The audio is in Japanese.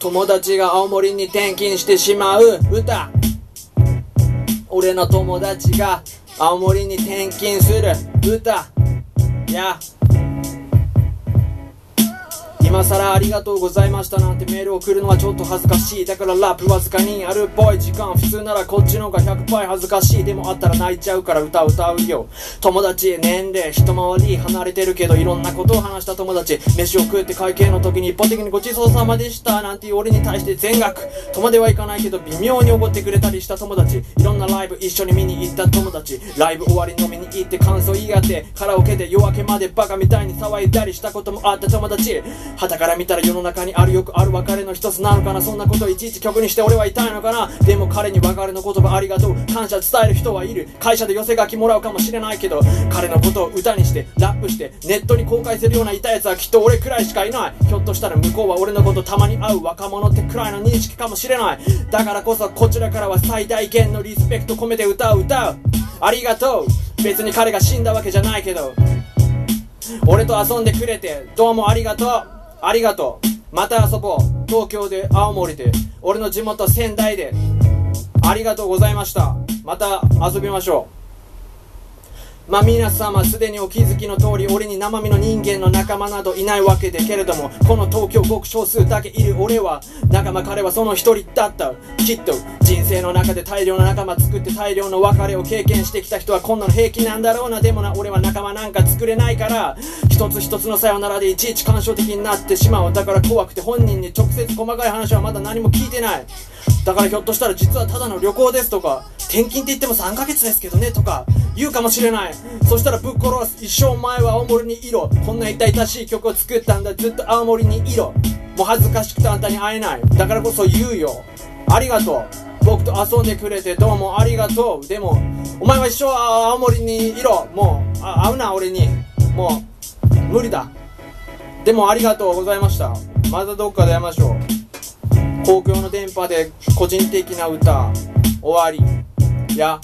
友達が青森に転勤してしまう歌。俺の友達が青森に転勤する歌。いや。今更ありがとうございましたなんてメールを送るのはちょっと恥ずかしい。だからラップわずかにあるっぽい時間。普通ならこっちの方が100倍恥ずかしい。でもあったら泣いちゃうから歌歌うよ。友達年齢一回り離れてるけどいろんなことを話した友達飯を食って会計の時に一方的にごちそうさまでしたなんていう俺に対して全額。とまではいかないけど微妙におごってくれたりした友達。いろんなライブ一緒に見に行った友達。ライブ終わり飲みに行って感想言い合ってカラオケで夜明けまでバカみたいに騒いだりしたこともあった友達。旗から見たら世の中にあるよくある別れの一つなのかな。そんなことをいちいち曲にして俺は痛いのかな。でも彼に別れの言葉ありがとう。感謝伝える人はいる会社で寄せ書きもらうかもしれないけど彼のことを歌にしてラップしてネットに公開するような痛いやつはきっと俺くらいしかいない。ひょっとしたら向こうは俺のことたまに会う若者ってくらいの認識かもしれない。だからこそこちらからは最大限のリスペクト込めて歌う歌う。ありがとう。別に彼が死んだわけじゃないけど。俺と遊んでくれてどうもありがとう。ありがとう。また遊ぼう東京で青森で俺の地元仙台で。ありがとうございました。また遊びましょう。まあ皆様すでにお気づきの通り俺に生身の人間の仲間などいないわけでけれどもこの東京ごく少数だけいる。俺は仲間彼はその一人だった。きっと人生の中で大量の仲間作って大量の別れを経験してきた人はこんなの平気なんだろうな。でもな俺は仲間なんか作れないから一つ一つのさよならでいちいち感傷的になってしまう。だから怖くて本人に直接細かい話はまだ何も聞いてない。だからひょっとしたら実はただの旅行ですとか転勤って言っても3ヶ月ですけどねとか言うかもしれない。そしたらぶっ殺す一生前は青森にいろ。こんな痛々しい曲を作ったんだ。ずっと青森にいろ。もう恥ずかしくてあんたに会えない。だからこそ言うよ。ありがとう。僕と遊んでくれてどうもありがとう。でもお前は一生青森にいろ。もう会うな俺に。もう無理だ。でもありがとうございました。またどっかで会いましょう。公共の電波で個人的な歌。終わり。や。